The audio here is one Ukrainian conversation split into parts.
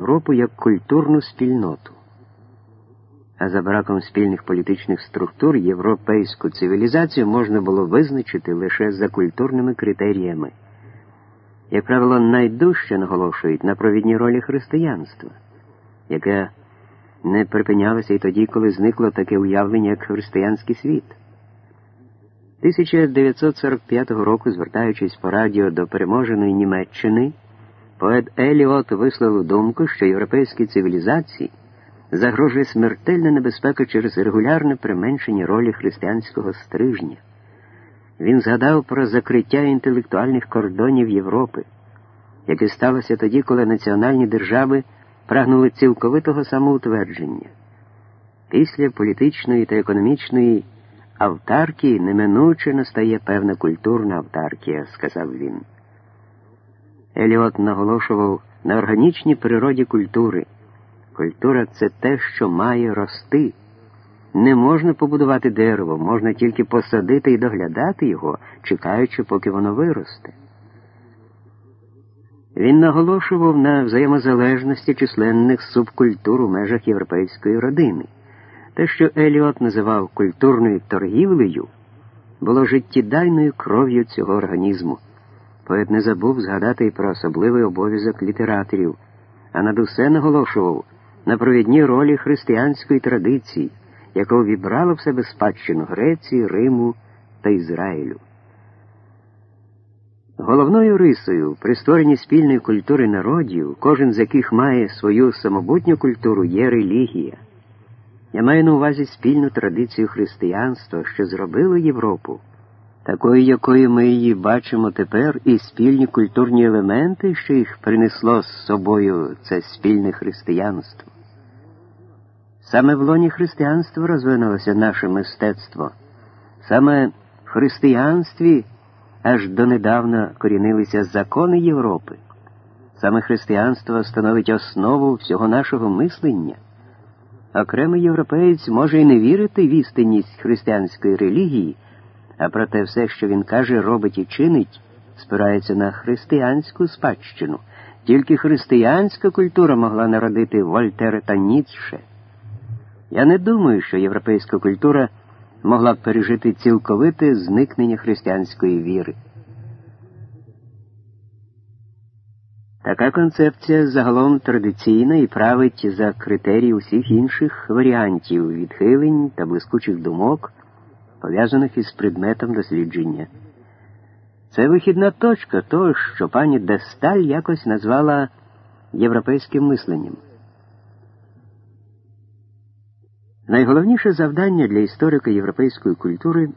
Європу як культурну спільноту. А за браком спільних політичних структур європейську цивілізацію можна було визначити лише за культурними критеріями. Як правило, найдужче наголошують на провідній ролі християнства, яке не припинялося і тоді, коли зникло таке уявлення, як християнський світ. 1945 року, звертаючись по радіо до переможеної Німеччини, поет Еліот висловив думку, що європейській цивілізації загрожує смертельна небезпека через регулярне применшення ролі християнського стрижня. Він згадав про закриття інтелектуальних кордонів Європи, яке сталося тоді, коли національні держави прагнули цілковитого самоутвердження. Після політичної та економічної автаркії неминуче настає певна культурна автаркія, сказав він. Еліот наголошував на органічній природі культури. Культура це те, що має рости. Не можна побудувати дерево, можна тільки посадити і доглядати його, чекаючи, поки воно виросте. Він наголошував на взаємозалежності численних субкультур у межах європейської родини. Те, що Еліот називав культурною торгівлею, було життєдайною кров'ю цього організму. Поет не забув згадати і про особливий обов'язок літераторів, а над усе наголошував на провідній ролі християнської традиції, яка увібрала в себе спадщину Греції, Риму та Ізраїлю. Головною рисою при створенні спільної культури народів, кожен з яких має свою самобутню культуру, є релігія. Я маю на увазі спільну традицію християнства, що зробило Європу, такою, якою ми її бачимо тепер, і спільні культурні елементи, що їх принесло з собою це спільне християнство. Саме в лоні християнства розвинулося наше мистецтво, саме в християнстві аж донедавна корінилися закони Європи. Саме християнство становить основу всього нашого мислення. Окремий європеєць може і не вірити в істинність християнської релігії, а проте все, що він каже, робить і чинить, спирається на християнську спадщину. Тільки християнська культура могла народити Вольтера та Ніцше. Я не думаю, що європейська культура могла б пережити цілковите зникнення християнської віри. Така концепція загалом традиційна і править за критерії усіх інших варіантів відхилень та блискучих думок, пов'язаних із предметом дослідження. Це вихідна точка того, що пані Десталь якось назвала європейським мисленням. Найголовніше завдання для історика європейської культури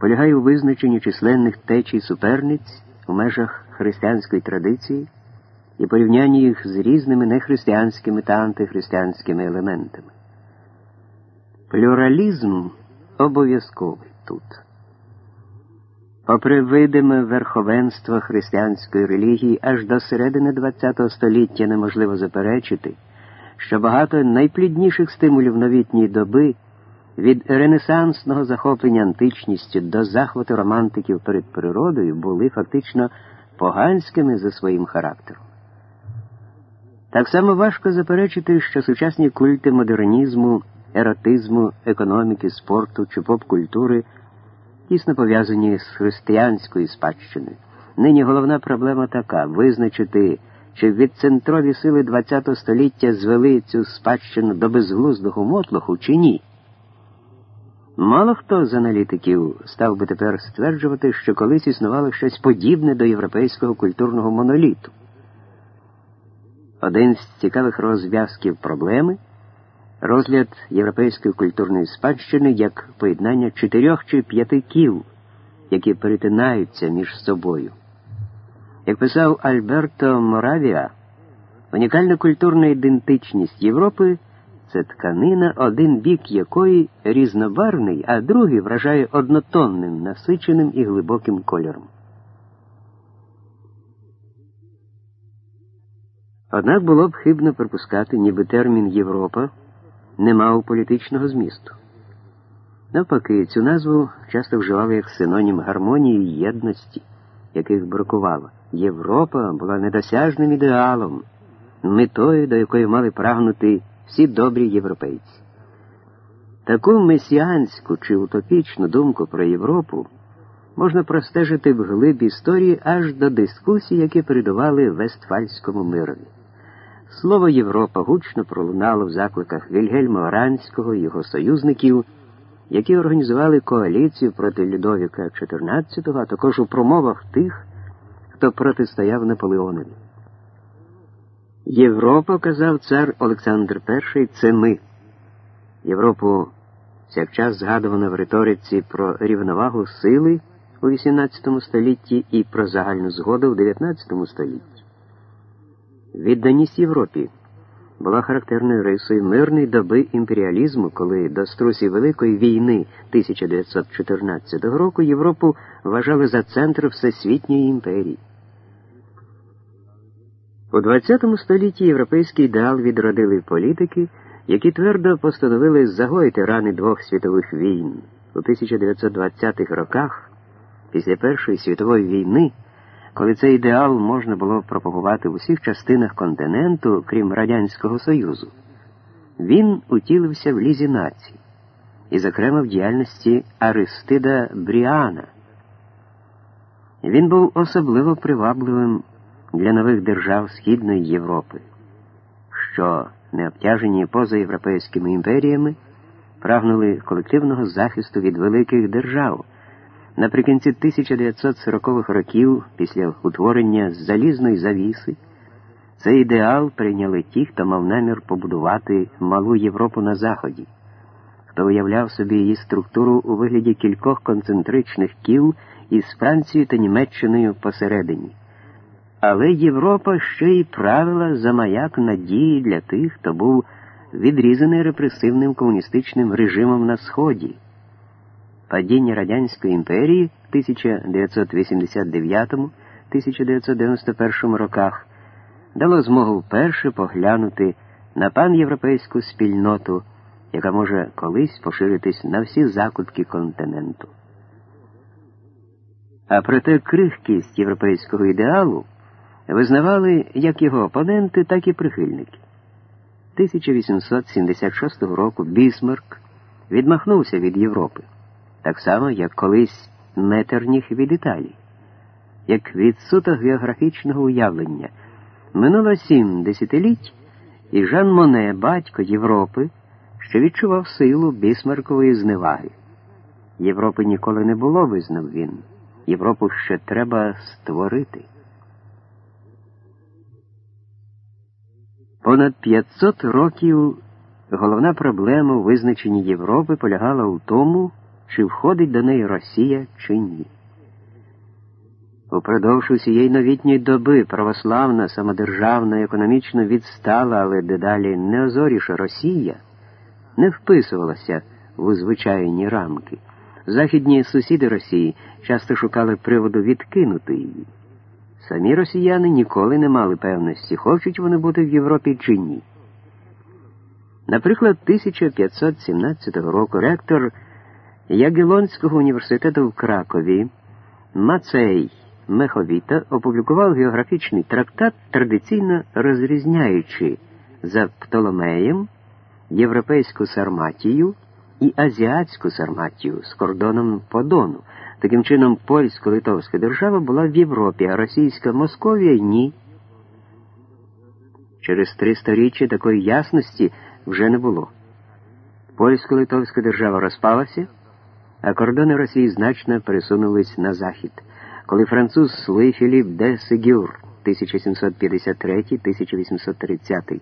полягає у визначенні численних течій суперниць у межах християнської традиції і порівнянні їх з різними нехристиянськими та антихристиянськими елементами. Плюралізм обов'язковий тут. Попри видиме верховенство християнської релігії аж до середини ХХ століття неможливо заперечити що багато найплідніших стимулів новітньої доби від ренесансного захоплення античністю до захвату романтиків перед природою були фактично поганськими за своїм характером. Так само важко заперечити, що сучасні культи модернізму, еротизму, економіки, спорту чи поп-культури тісно пов'язані з християнською спадщиною. Нині головна проблема така визначити чи відцентрові сили ХХ століття звели цю спадщину до безглуздого мотлоху, чи ні. Мало хто з аналітиків став би тепер стверджувати, що колись існувало щось подібне до європейського культурного моноліту. Один з цікавих розв'язків проблеми розгляд європейської культурної спадщини як поєднання чотирьох чи п'яти кіл, які перетинаються між собою. Як писав Альберто Моравіа, унікальна культурна ідентичність Європи це тканина, один бік якої різнобарвний, а другий вражає однотонним, насиченим і глибоким кольором. Однак було б хибно припускати, ніби термін Європа не мав політичного змісту. Навпаки, цю назву часто вживали як синонім гармонії і єдності, яких бракувало. Європа була недосяжним ідеалом, метою, до якої мали прагнути всі добрі європейці. Таку месіанську чи утопічну думку про Європу можна простежити в глиб історії аж до дискусій, які передували Вестфальському мирові. Слово Європа гучно пролунало в закликах Вільгельма Оранського і його союзників, які організували коаліцію проти Людовіка XIV, а також у промовах тих, хто протистояв Наполеонові. Європа, казав цар Олександр І, це ми. Європу всякчас згадувано в риториці про рівновагу сили у XVIII столітті і про загальну згоду в XIX столітті. Відданість Європі була характерною рисою мирної доби імперіалізму, коли до струсі Великої війни 1914 року Європу вважали за центр Всесвітньої імперії. У ХХ столітті європейський ідеал відродили політики, які твердо постановили загоїти рани двох світових війн. У 1920-х роках, після Першої світової війни, коли цей ідеал можна було пропагувати в усіх частинах континенту, крім Радянського Союзу, він утілився в лізі націй, і, зокрема, в діяльності Аристида Бріана. Він був особливо привабливим для нових держав Східної Європи, що, не обтяжені позаєвропейськими імперіями, прагнули колективного захисту від великих держав. Наприкінці 1940-х років, після утворення залізної завіси, цей ідеал прийняли ті, хто мав намір побудувати малу Європу на Заході, хто уявляв собі її структуру у вигляді кількох концентричних кіл із Францією та Німеччиною посередині. Але Європа ще й правила за маяк надії для тих, хто був відрізаний репресивним комуністичним режимом на Сході. Падіння Радянської імперії в 1989-1991 роках дало змогу вперше поглянути на панєвропейську спільноту, яка може колись поширитись на всі закутки континенту. А проте крихкість європейського ідеалу визнавали як його опоненти, так і прихильники. 1876 року Бісмарк відмахнувся від Європи, так само, як колись Метерніх від Італії, як від суто географічного уявлення. Минуло сім десятиліть, і Жан Моне, батько Європи, що відчував силу бісмаркової зневаги. Європи ніколи не було, визнав він. Європу ще треба створити. Понад 500 років головна проблема у визначенні Європи полягала у тому, чи входить до неї Росія чи ні. Упродовж усієї новітньої доби православна, самодержавна, економічно відстала, але дедалі неозоріша Росія не вписувалася в звичайні рамки. Західні сусіди Росії часто шукали приводу відкинути її. Самі росіяни ніколи не мали певності, хочуть вони бути в Європі чи ні. Наприклад, 1517 року ректор Ягелонського університету в Кракові Мацей Меховіта опублікував географічний трактат, традиційно розрізняючи за Птоломеєм європейську Сарматію і азіатську Сарматію з кордоном по Дону. Таким чином, польсько-литовська держава була в Європі, а російська Московія ні. Через три сторіччя такої ясності вже не було. Польсько-литовська держава розпалася, а кордони Росії значно пересунулись на захід. Коли француз Луї Філіп де Сегюр 1753-1830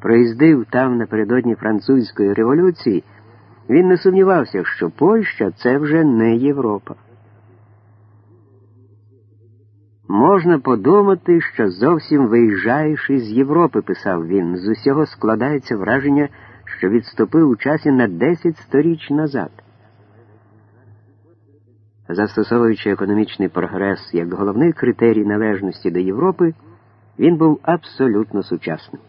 проїздив там напередодні французької революції. Він не сумнівався, що Польща це вже не Європа. Можна подумати, що зовсім виїжджаєш із Європи, писав він, з усього складається враження, що відступив у часі на 10 сторіч назад. Застосовуючи економічний прогрес як головний критерій належності до Європи, він був абсолютно сучасним.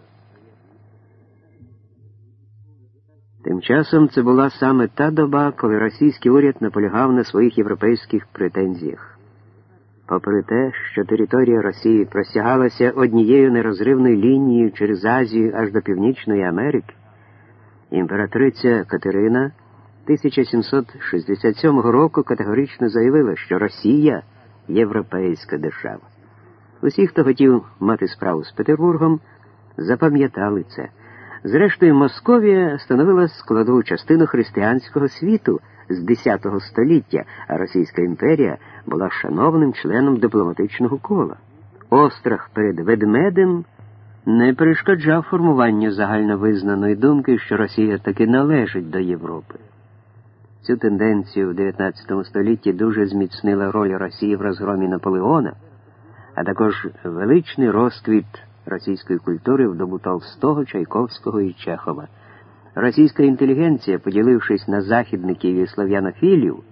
Тим часом це була саме та доба, коли російський уряд наполягав на своїх європейських претензіях. Попри те, що територія Росії простягалася однією нерозривною лінією через Азію аж до Північної Америки, імператриця Катерина 1767 року категорично заявила, що Росія європейська держава. Усі, хто хотів мати справу з Петербургом, запам'ятали це. Зрештою, Московія становила складову частину християнського світу з X століття, а Російська імперія була шановним членом дипломатичного кола. Острах перед ведмедем не перешкоджав формуванню загальновизнаної думки, що Росія таки належить до Європи. Цю тенденцію в XIX столітті дуже зміцнила роль Росії в розгромі Наполеона, а також величний розквіт російської культури в добу Толстого, Чайковського і Чехова. Російська інтелігенція, поділившись на західників і слав'янофілів,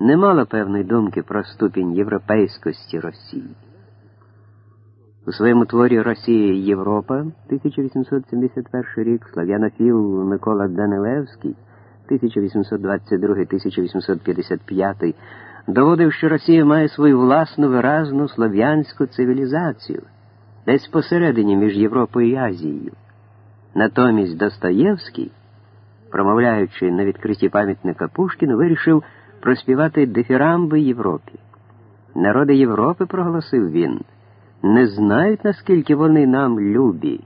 не мала певної думки про ступінь європейськості Росії. У своєму творі Росія і Європа 1871 рік слав'янофіл Микола Данилевський 1822-1855 доводив, що Росія має свою власну виразну слов'янську цивілізацію, десь посередині між Європою і Азією. Натомість Достоєвський, промовляючи на відкритті пам'ятника Пушкіну, вирішив проспівати дифірамби Європі. Народи Європи, проголосив він, не знають, наскільки вони нам любі.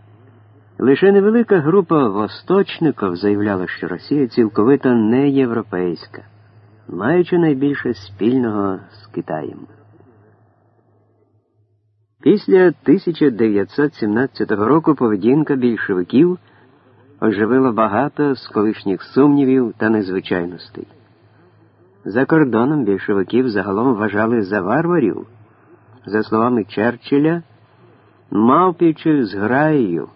Лише невелика група восточників заявляла, що Росія цілковито не європейська, маючи найбільше спільного з Китаєм. Після 1917 року поведінка більшовиків оживила багато з колишніх сумнівів та незвичайностей. За кордоном більшовиків загалом вважали за варварів, за словами Черчилля, мавпічою зграєю,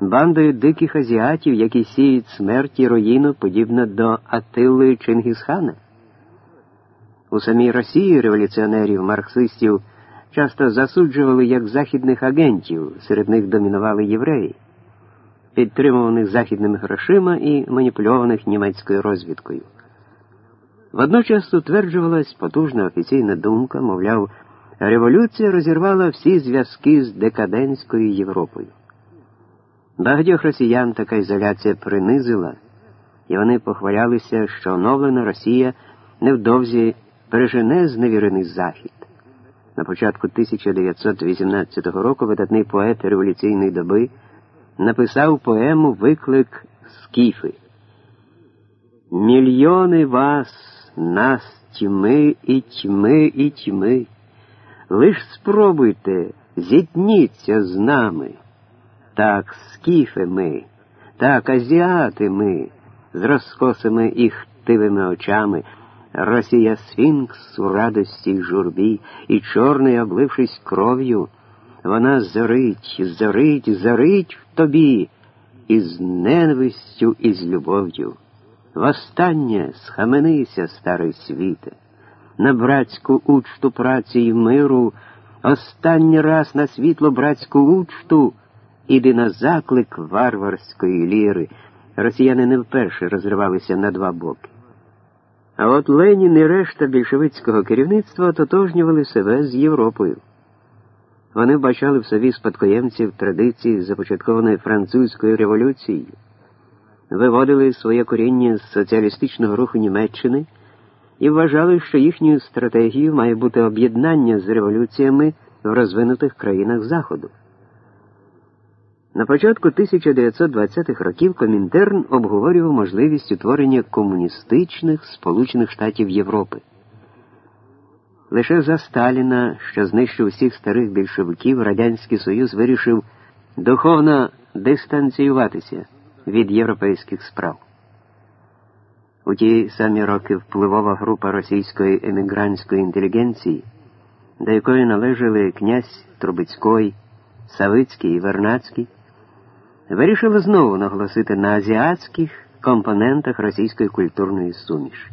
бандою диких азіатів, які сіють смерть і руїну, подібно до Атили Чингісхана. У самій Росії революціонерів, марксистів часто засуджували як західних агентів, серед них домінували євреї, підтримуваних західними грошима і маніпульованих німецькою розвідкою. Водночас утверджувалась потужна офіційна думка, мовляв, революція розірвала всі зв'язки з декадентською Європою. Багатьох росіян така ізоляція принизила, і вони похвалялися, що оновлена Росія невдовзі пережене зневірений Захід. На початку 1918 року видатний поет революційної доби написав поему Виклик Скіфи. Мільйони вас, нас тьми і тьми і тьми. Лиш спробуйте, зітніться з нами. Так, скіфи ми, так, азіати ми, з розкосими і хтивими очами. Росія Сфінкс у радості й журбі, і чорний, облившись кров'ю, вона зорить, зорить, зорить в тобі, із ненавистю і з любов'ю. Востаннє схаменися, старий світе, на братську учту праці й миру, останній раз на світло братську учту, іди на заклик варварської ліри. Росіяни не вперше розривалися на два боки. А от Ленін і решта більшовицького керівництва ототожнювали себе з Європою. Вони вбачали в собі спадкоємців традиції, започаткованої французькою революцією, виводили своє коріння з соціалістичного руху Німеччини і вважали, що їхньою стратегією має бути об'єднання з революціями в розвинутих країнах Заходу. На початку 1920-х років Комінтерн обговорював можливість утворення комуністичних Сполучених Штатів Європи. Лише за Сталіна, що знищив усіх старих більшовиків, Радянський Союз вирішив духовно дистанціюватися від європейських справ. У ті самі роки впливова група російської емігрантської інтелігенції, до якої належали князь Трубецький, Савицький і Вернацький, вирішили знову наголосити на азіатських компонентах російської культурної суміші.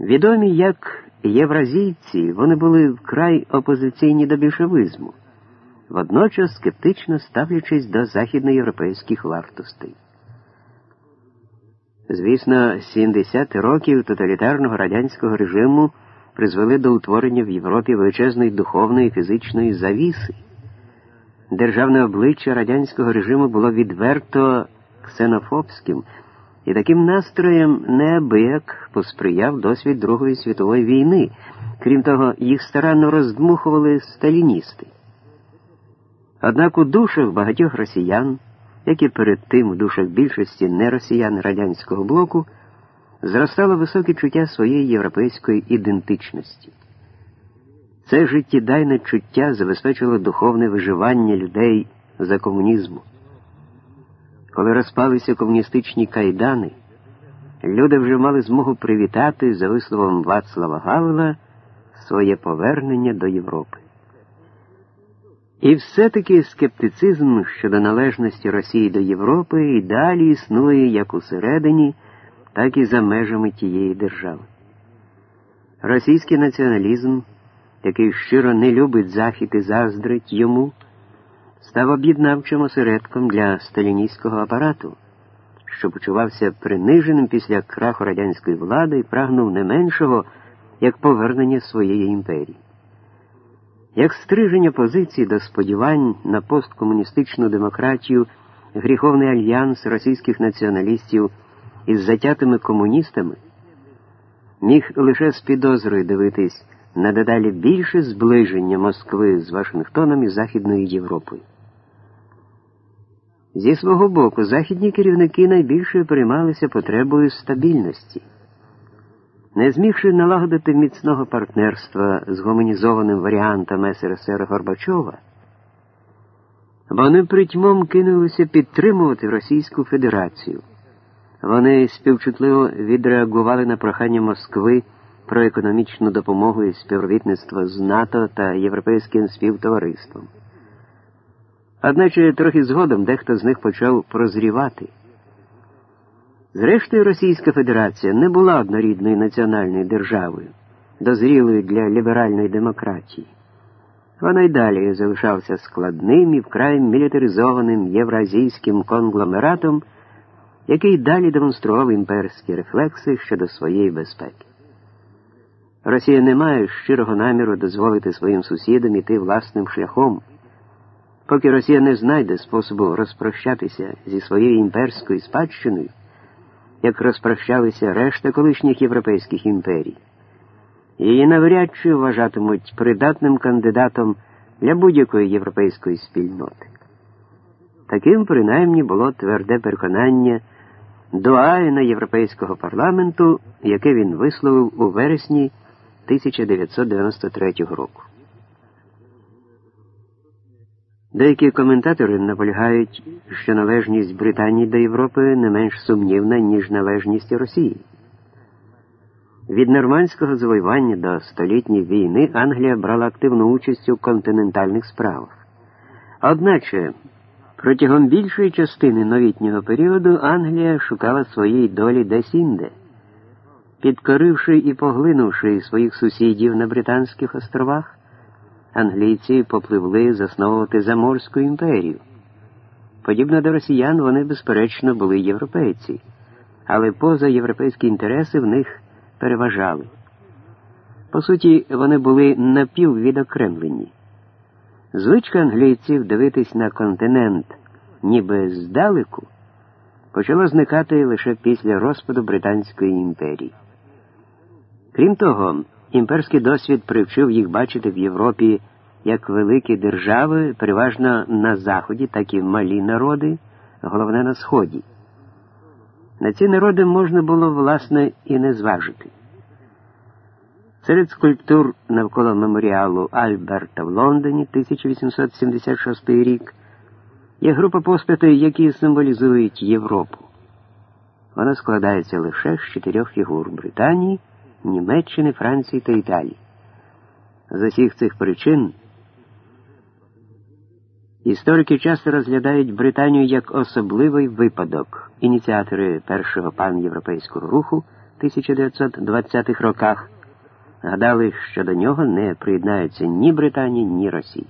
Відомі як євразійці, вони були вкрай опозиційні до більшовизму, водночас скептично ставлячись до західноєвропейських вартостей. Звісно, 70 років тоталітарного радянського режиму призвели до утворення в Європі величезної духовної і фізичної завіси. Державне обличчя радянського режиму було відверто ксенофобським, і таким настроєм неабияк посприяв досвід Другої світової війни. Крім того, їх старанно роздмухували сталіністи. Однак у душах багатьох росіян, як і перед тим у душах більшості неросіян радянського блоку, зростало високе чуття своєї європейської ідентичності. Це життєдайне чуття забезпечило духовне виживання людей за комунізму. Коли розпалися комуністичні кайдани, люди вже мали змогу привітати, за висловом Вацлава Гавела, своє повернення до Європи. І все-таки скептицизм щодо належності Росії до Європи і далі існує як усередині, так і за межами тієї держави. Російський націоналізм, який щиро не любить Захід і заздрить йому, став об'єднавчим осередком для сталіністського апарату, що почувався приниженим після краху радянської влади і прагнув не меншого як повернення своєї імперії. Як стриження позицій до сподівань на посткомуністичну демократію, гріховний альянс російських націоналістів із затятими комуністами міг лише з підозрою дивитись на дедалі більше зближення Москви з Вашингтоном і Західною Європою. Зі свого боку, західні керівники найбільше переймалися потребою стабільності. Не змігши налагодити міцного партнерства з гуманізованим варіантом СРСР Горбачова, вони притьмом кинулися підтримувати Російську Федерацію. Вони співчутливо відреагували на прохання Москви про економічну допомогу і співробітництво з НАТО та Європейським співтовариством. Одначе трохи згодом дехто з них почав прозрівати. Зрештою, Російська Федерація не була однорідною національною державою, дозрілою для ліберальної демократії. Вона й далі залишався складним і вкрай мілітаризованим євразійським конгломератом, який далі демонстрував імперські рефлекси щодо своєї безпеки. Росія не має щирого наміру дозволити своїм сусідам іти власним шляхом. Поки Росія не знайде способу розпрощатися зі своєю імперською спадщиною як розпрощалися решта колишніх європейських імперій. Її навряд чи вважатимуть придатним кандидатом для будь-якої європейської спільноти. Таким, принаймні, було тверде переконання Дуаїна Європейського парламенту, яке він висловив у вересні 1993 року. Деякі коментатори наполягають, що належність Британії до Європи не менш сумнівна, ніж належність Росії. Від нормандського завоювання до столітньої війни Англія брала активну участь у континентальних справах. Одначе, протягом більшої частини новітнього періоду Англія шукала своєї долі десь інде, підкоривши і поглинувши своїх сусідів на Британських островах англійці попливли засновувати Заморську імперію. Подібно до росіян, вони, безперечно, були європейці, але поза європейські інтереси в них переважали. По суті, вони були напіввідокремлені. Звичка англійців дивитись на континент ніби здалеку почала зникати лише після розпаду Британської імперії. Крім того, Імперський досвід привчив їх бачити в Європі як великі держави, переважно на Заході, так і малі народи, головне на Сході. На ці народи можна було, власне, і не зважити. Серед скульптур навколо меморіалу Альберта в Лондоні 1876 рік є група постатей, які символізують Європу. Вона складається лише з чотирьох фігур Британії. Німеччини, Франції та Італії. З усіх цих причин історики часто розглядають Британію як особливий випадок. Ініціатори першого панєвропейського руху в 1920-х роках гадали, що до нього не приєднаються ні Британія, ні Росія.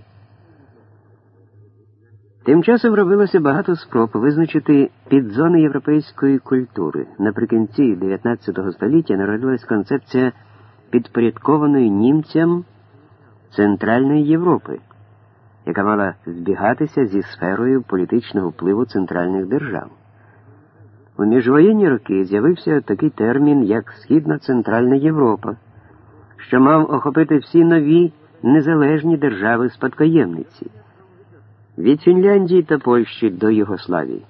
Тим часом робилося багато спроб визначити підзони європейської культури. Наприкінці 19 століття народилась концепція підпорядкованої німцям Центральної Європи, яка мала збігатися зі сферою політичного впливу центральних держав. У міжвоєнні роки з'явився такий термін, як Східна Центральна Європа, що мав охопити всі нові незалежні держави спадкоємниці від Фінляндії та Польщі до Югославії.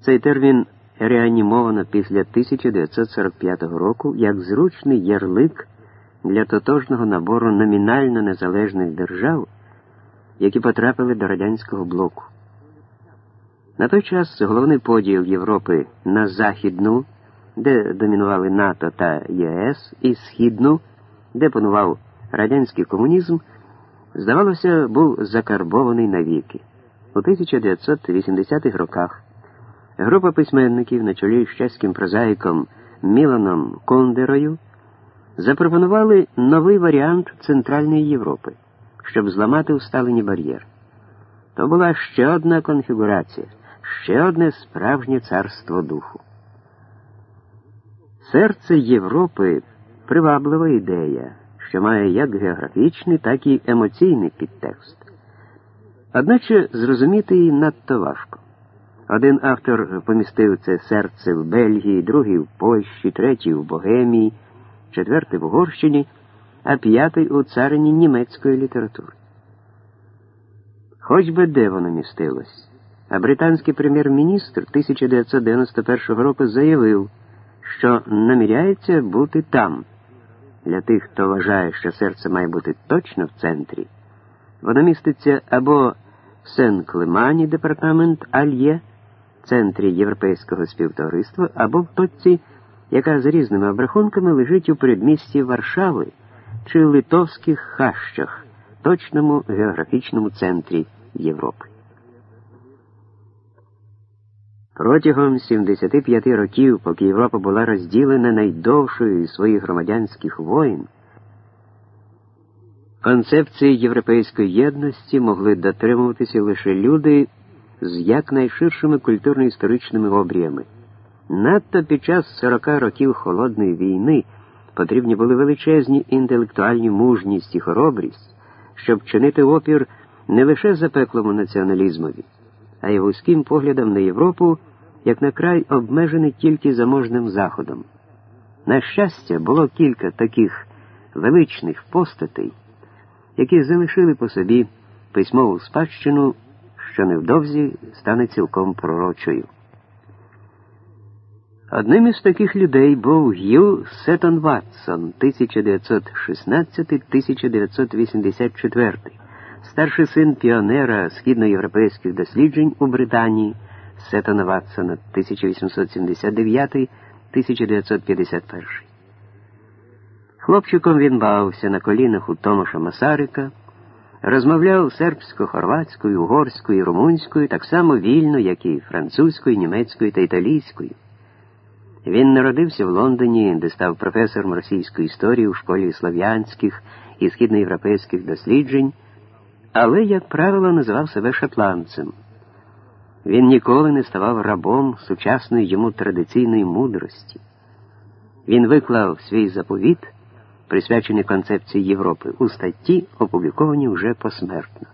Цей термін реанімовано після 1945 року як зручний ярлик для тотожного набору номінально незалежних держав, які потрапили до радянського блоку. На той час головний поділ Європи на Західну, де домінували НАТО та ЄС, і Східну, де панував радянський комунізм, здавалося, був закарбований навіки. У 1980-х роках група письменників на чолі з чеським прозаїком Міланом Кондерою запропонували новий варіант Центральної Європи, щоб зламати усталені бар'єри. То була ще одна конфігурація, ще одне справжнє царство духу. Серце Європи приваблива ідея що має як географічний, так і емоційний підтекст. Одначе зрозуміти її надто важко. Один автор помістив це серце в Бельгії, другий в Польщі, третій в Богемії, четвертий в Угорщині, а п'ятий у царині німецької літератури. Хоч би де воно містилось, а британський прем'єр-міністр 1991 року заявив, що наміряється бути там. Для тих, хто вважає, що серце має бути точно в центрі, воно міститься або в Сен-Клемані, департамент Альє, центрі Європейського співтовариства, або в точці, яка з різними обрахунками лежить у передмісті Варшави чи Литовських хащах, точному географічному центрі Європи. Протягом 75 років, поки Європа була розділена найдовшою із своїх громадянських воїн, концепції європейської єдності могли дотримуватися лише люди з якнайширшими культурно-історичними обріями. Надто під час 40 років холодної війни потрібні були величезні інтелектуальні мужність і хоробрість, щоб чинити опір не лише запеклому націоналізмові, а й вузьким поглядам на Європу як на край обмежений тільки заможним заходом. На щастя, було кілька таких величних постатей, які залишили по собі письмову спадщину, що невдовзі стане цілком пророчою. Одним із таких людей був Г'ю Сеттон Ватсон 1916-1984, старший син піонера східноєвропейських досліджень у Британії. Сеттона Ватсона 1879-1951. Хлопчиком він бавився на колінах у Томаша Масарика, розмовляв сербсько-хорватською, угорською, румунською, так само вільно, як і французькою, німецькою та італійською. Він народився в Лондоні, де став професором російської історії у школі слов'янських і східноєвропейських досліджень, але, як правило, називав себе шотландцем. Він ніколи не ставав рабом сучасної йому традиційної мудрості. Він виклав свій заповіт, присвячений концепції Європи, у статті, опубліковані вже посмертно.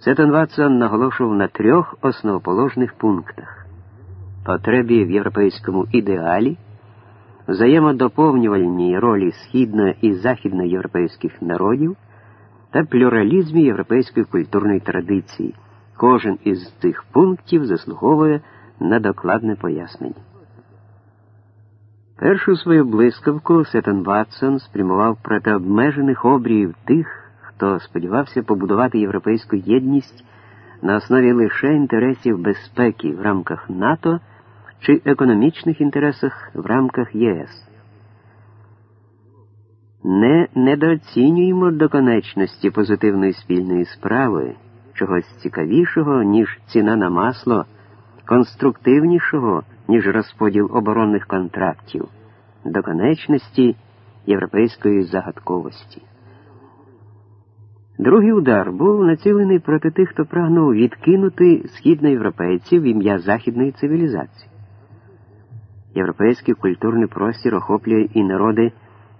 Сеттон Ватсон наголошував на трьох основоположних пунктах потребі в європейському ідеалі, взаємодоповнювальній ролі східно- і західноєвропейських народів та плюралізмі європейської культурної традиції. Кожен із цих пунктів заслуговує на докладне пояснення. Першу свою блискавку Сеттон Ватсон спрямував проти обмежених обріїв тих, хто сподівався побудувати європейську єдність на основі лише інтересів безпеки в рамках НАТО чи економічних інтересах в рамках ЄС. Не недооцінюємо доконечності позитивної спільної справи чогось цікавішого, ніж ціна на масло, конструктивнішого, ніж розподіл оборонних контрактів, до конечності європейської загадковості. Другий удар був націлений проти тих, хто прагнув відкинути східноєвропейців в ім'я західної цивілізації. Європейський культурний простір охоплює і народи,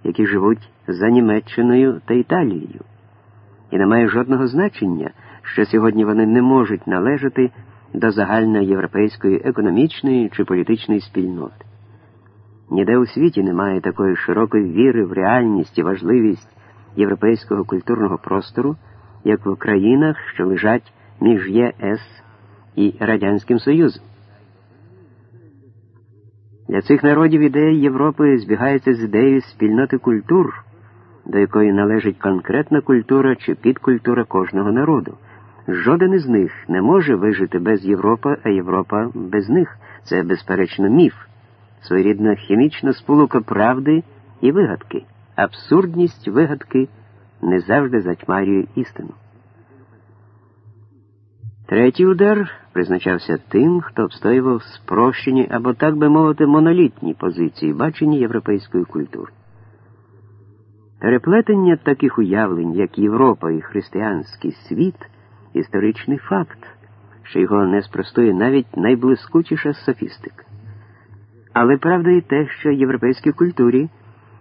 які живуть за Німеччиною та Італією. І не має жодного значення, що сьогодні вони не можуть належати до загальноєвропейської економічної чи політичної спільноти. Ніде у світі немає такої широкої віри в реальність і важливість європейського культурного простору, як в країнах, що лежать між ЄС і Радянським Союзом. Для цих народів ідея Європи збігається з ідеєю спільноти культур, до якої належить конкретна культура чи підкультура кожного народу. Жоден із них не може вижити без Європи, а Європа без них. Це, безперечно, міф, своєрідна хімічна сполука правди і вигадки. Абсурдність вигадки не завжди затьмарює істину. Третій удар призначався тим, хто обстоював спрощені або, так би мовити, монолітні позиції бачення європейської культури. Переплетення таких уявлень, як Європа і християнський світ, історичний факт, що його не спростує навіть найблискучіша софістика. Але правда і те, що в європейській культурі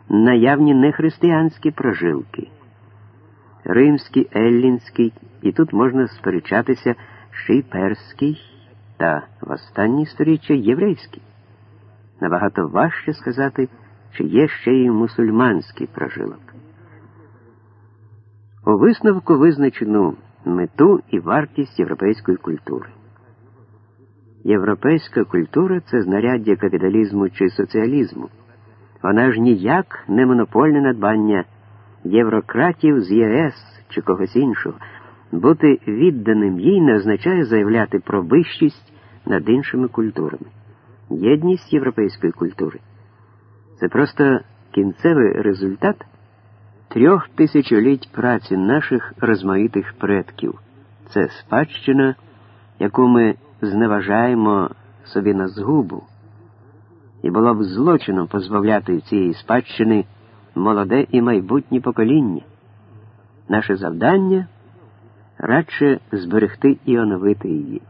наявні нехристиянські прожилки, римський, еллінський, і тут можна сперечатися ще й перський та в останній сторіччя єврейський. Набагато важче сказати, чи є ще й мусульманський прожилок. У висновку визначену мету і вартість європейської культури. Європейська культура це знаряддя капіталізму чи соціалізму. Вона ж ніяк не монопольне надбання єврократів з ЄС чи когось іншого. Бути відданим їй не означає заявляти про вищість над іншими культурами. Єдність європейської культури це просто кінцевий результат трьох тисячоліть праці наших розмаїтих предків. Це спадщина, яку ми зневажаємо собі на згубу, і було б злочином позбавляти цієї спадщини молоде і майбутнє покоління. Наше завдання радше зберегти і оновити її.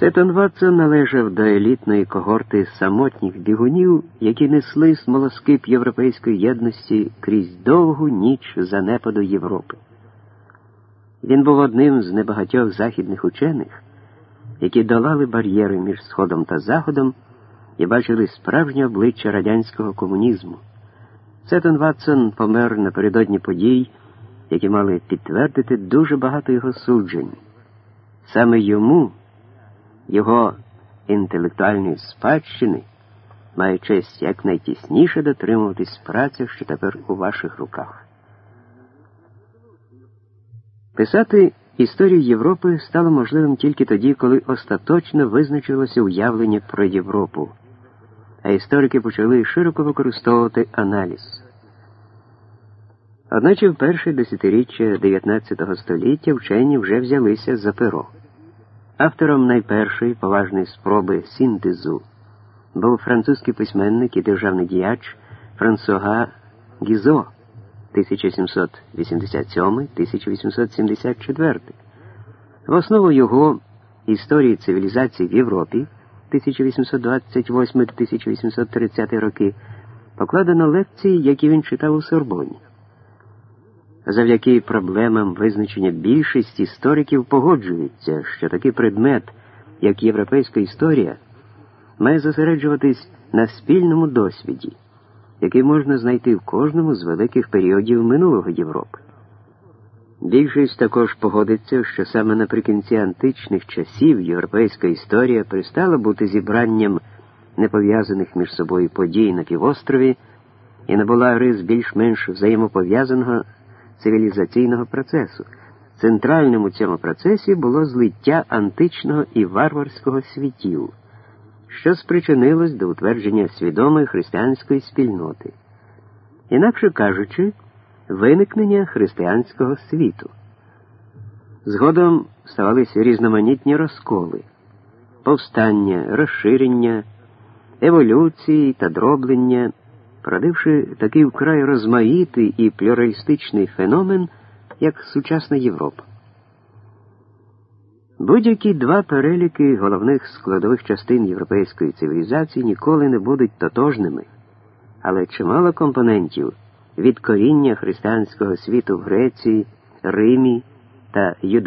Сетон Ватсон належав до елітної когорти самотніх бігунів, які несли смолоскип європейської єдності крізь довгу ніч занепаду Європи. Він був одним з небагатьох західних учених, які долали бар'єри між Сходом та Заходом і бачили справжнє обличчя радянського комунізму. Сетон Ватсон помер напередодні подій, які мали підтвердити дуже багато його суджень. Саме йому його інтелектуальної спадщини має честь якнайтісніше дотримуватись праці, що тепер у ваших руках. Писати історію Європи стало можливим тільки тоді, коли остаточно визначилося уявлення про Європу, а історики почали широко використовувати аналіз. Одначе в перше десятиріччя 19 століття вчені вже взялися за перо. Автором найпершої поважної спроби синтезу був французький письменник і державний діяч Франсуа Гізо 1787-1874. В основу його історії цивілізації в Європі 1828-1830 роки покладено лекції, які він читав у Сорбоні. Завдяки проблемам визначення більшість істориків погоджується, що такий предмет, як європейська історія, має зосереджуватись на спільному досвіді, який можна знайти в кожному з великих періодів минулого Європи. Більшість також погодиться, що саме наприкінці античних часів європейська історія перестала бути зібранням непов'язаних між собою подій на півострові і набула рис більш-менш взаємопов'язаного цивілізаційного процесу. Центральним у цьому процесі було злиття античного і варварського світів, що спричинилось до утвердження свідомої християнської спільноти, інакше кажучи, виникнення християнського світу. Згодом ставалися різноманітні розколи, повстання, розширення, еволюції та дроблення породивши такий вкрай розмаїтий і плюралістичний феномен, як сучасна Європа. Будь-які два переліки головних складових частин європейської цивілізації ніколи не будуть тотожними, але чимало компонентів від коріння християнського світу в Греції, Римі та Юдаї.